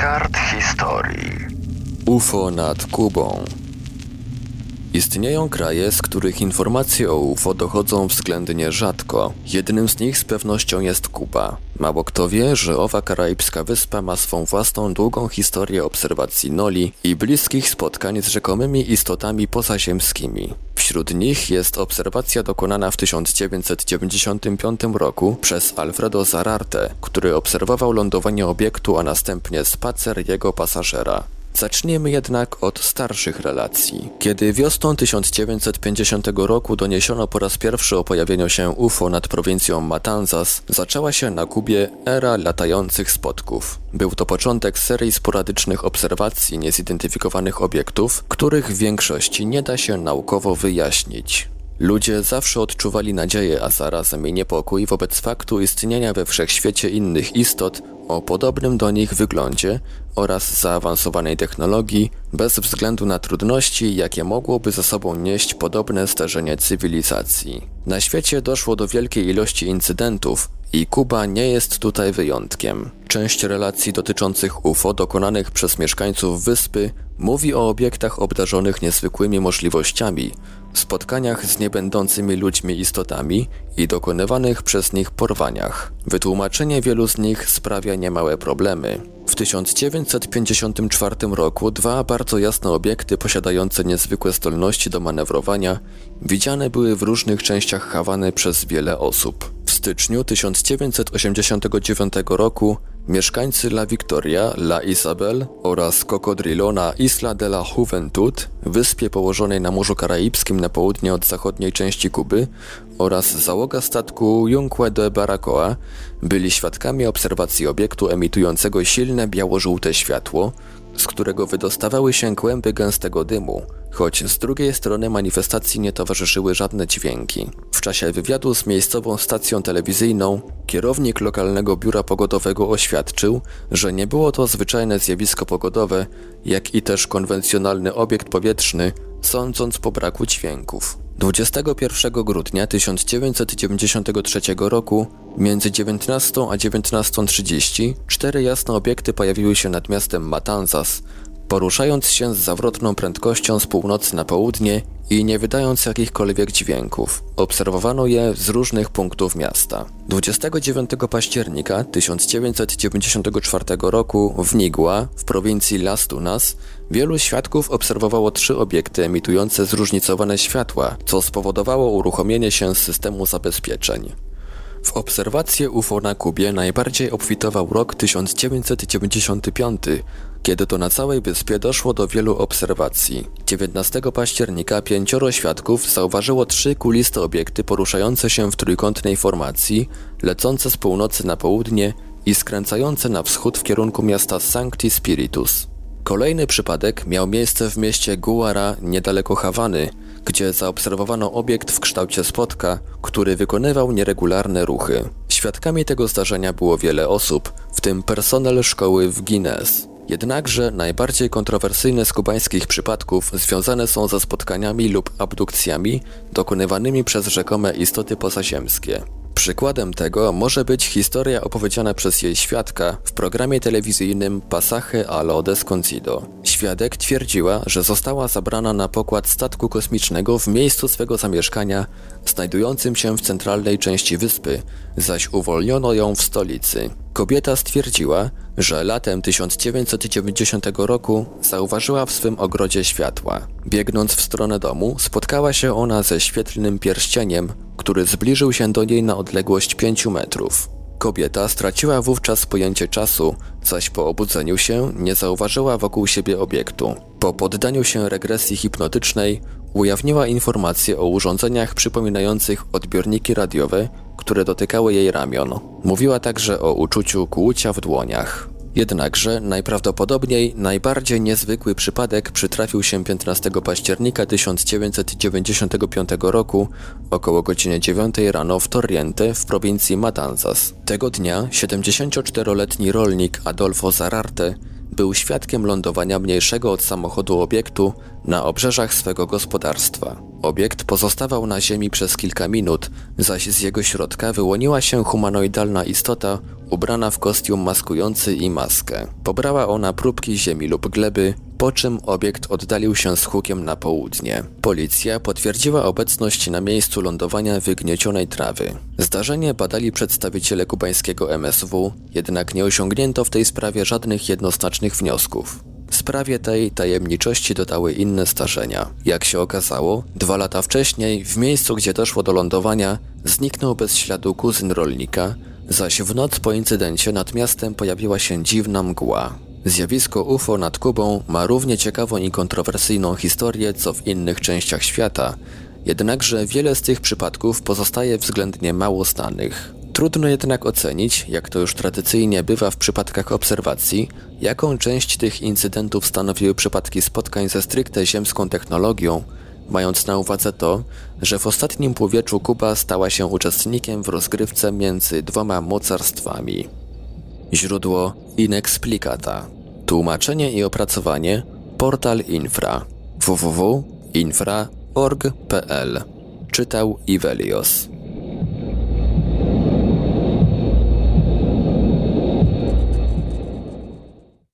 kart historii. UFO nad Kubą. Istnieją kraje, z których informacje o UFO dochodzą względnie rzadko. Jednym z nich z pewnością jest Kuba. Mało kto wie, że owa karaibska wyspa ma swą własną długą historię obserwacji noli i bliskich spotkań z rzekomymi istotami pozaziemskimi. Wśród nich jest obserwacja dokonana w 1995 roku przez Alfredo Zararte, który obserwował lądowanie obiektu, a następnie spacer jego pasażera. Zaczniemy jednak od starszych relacji. Kiedy wiosną 1950 roku doniesiono po raz pierwszy o pojawieniu się UFO nad prowincją Matanzas, zaczęła się na Kubie era latających spotków. Był to początek serii sporadycznych obserwacji niezidentyfikowanych obiektów, których w większości nie da się naukowo wyjaśnić. Ludzie zawsze odczuwali nadzieję, a zarazem i niepokój wobec faktu istnienia we wszechświecie innych istot o podobnym do nich wyglądzie oraz zaawansowanej technologii, bez względu na trudności, jakie mogłoby za sobą nieść podobne zdarzenie cywilizacji. Na świecie doszło do wielkiej ilości incydentów, i Kuba nie jest tutaj wyjątkiem. Część relacji dotyczących UFO dokonanych przez mieszkańców wyspy mówi o obiektach obdarzonych niezwykłymi możliwościami, spotkaniach z niebędącymi ludźmi istotami i dokonywanych przez nich porwaniach. Wytłumaczenie wielu z nich sprawia niemałe problemy. W 1954 roku dwa bardzo jasne obiekty posiadające niezwykłe zdolności do manewrowania widziane były w różnych częściach Hawany przez wiele osób. Styczniu 1989 roku Mieszkańcy La Victoria, La Isabel oraz Cocodrilo na Isla de la Juventud, wyspie położonej na Morzu Karaibskim na południe od zachodniej części Kuby oraz załoga statku Junque de Baracoa byli świadkami obserwacji obiektu emitującego silne biało-żółte światło, z którego wydostawały się kłęby gęstego dymu, choć z drugiej strony manifestacji nie towarzyszyły żadne dźwięki. W czasie wywiadu z miejscową stacją telewizyjną kierownik lokalnego biura pogodowego oświadczył, że nie było to zwyczajne zjawisko pogodowe, jak i też konwencjonalny obiekt powietrzny, sądząc po braku dźwięków. 21 grudnia 1993 roku między 19 a 19.30 cztery jasne obiekty pojawiły się nad miastem Matanzas, poruszając się z zawrotną prędkością z północy na południe i nie wydając jakichkolwiek dźwięków. Obserwowano je z różnych punktów miasta. 29 października 1994 roku w Nigła, w prowincji Las Tunas, wielu świadków obserwowało trzy obiekty emitujące zróżnicowane światła, co spowodowało uruchomienie się systemu zabezpieczeń. W obserwację UFO na Kubie najbardziej obfitował rok 1995, kiedy to na całej wyspie doszło do wielu obserwacji. 19 października pięcioro świadków zauważyło trzy kuliste obiekty poruszające się w trójkątnej formacji, lecące z północy na południe i skręcające na wschód w kierunku miasta Sancti Spiritus. Kolejny przypadek miał miejsce w mieście Guara niedaleko Hawany, gdzie zaobserwowano obiekt w kształcie spotka, który wykonywał nieregularne ruchy. Świadkami tego zdarzenia było wiele osób, w tym personel szkoły w Guinness. Jednakże najbardziej kontrowersyjne z kubańskich przypadków związane są ze spotkaniami lub abdukcjami dokonywanymi przez rzekome istoty pozaziemskie. Przykładem tego może być historia opowiedziana przez jej świadka w programie telewizyjnym Pasaje a lo desconocido. Świadek twierdziła, że została zabrana na pokład statku kosmicznego w miejscu swego zamieszkania, znajdującym się w centralnej części wyspy, zaś uwolniono ją w stolicy. Kobieta stwierdziła, że latem 1990 roku zauważyła w swym ogrodzie światła. Biegnąc w stronę domu, spotkała się ona ze świetlnym pierścieniem, który zbliżył się do niej na odległość 5 metrów. Kobieta straciła wówczas pojęcie czasu, zaś po obudzeniu się nie zauważyła wokół siebie obiektu. Po poddaniu się regresji hipnotycznej ujawniła informacje o urządzeniach przypominających odbiorniki radiowe, które dotykały jej ramion. Mówiła także o uczuciu kłucia w dłoniach. Jednakże najprawdopodobniej najbardziej niezwykły przypadek przytrafił się 15 października 1995 roku około godziny 9 rano w Torriente w prowincji Matanzas. Tego dnia 74-letni rolnik Adolfo Zararte był świadkiem lądowania mniejszego od samochodu obiektu na obrzeżach swego gospodarstwa. Obiekt pozostawał na ziemi przez kilka minut, zaś z jego środka wyłoniła się humanoidalna istota ubrana w kostium maskujący i maskę. Pobrała ona próbki ziemi lub gleby, po czym obiekt oddalił się z hukiem na południe. Policja potwierdziła obecność na miejscu lądowania wygniecionej trawy. Zdarzenie badali przedstawiciele kubańskiego MSW, jednak nie osiągnięto w tej sprawie żadnych jednoznacznych wniosków. Sprawie tej tajemniczości dodały inne zdarzenia. Jak się okazało, dwa lata wcześniej, w miejscu gdzie doszło do lądowania, zniknął bez śladu kuzyn rolnika, zaś w noc po incydencie nad miastem pojawiła się dziwna mgła. Zjawisko UFO nad Kubą ma równie ciekawą i kontrowersyjną historię co w innych częściach świata, jednakże wiele z tych przypadków pozostaje względnie mało znanych. Trudno jednak ocenić, jak to już tradycyjnie bywa w przypadkach obserwacji, jaką część tych incydentów stanowiły przypadki spotkań ze stricte ziemską technologią, mając na uwadze to, że w ostatnim półwieczu Kuba stała się uczestnikiem w rozgrywce między dwoma mocarstwami. Źródło Inexplicata. Tłumaczenie i opracowanie Portal Infra www.infra.org.pl Czytał Ivelios.